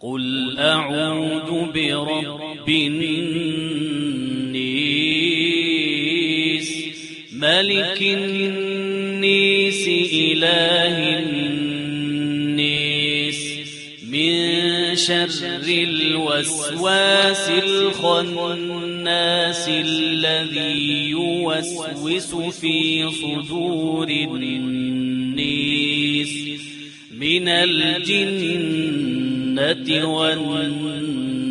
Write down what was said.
قل أعوذ برب النيس ملك النيس إله النيس من شر الوسواس الخناس الذي يوسوس في صدور النيس من الجنة والناس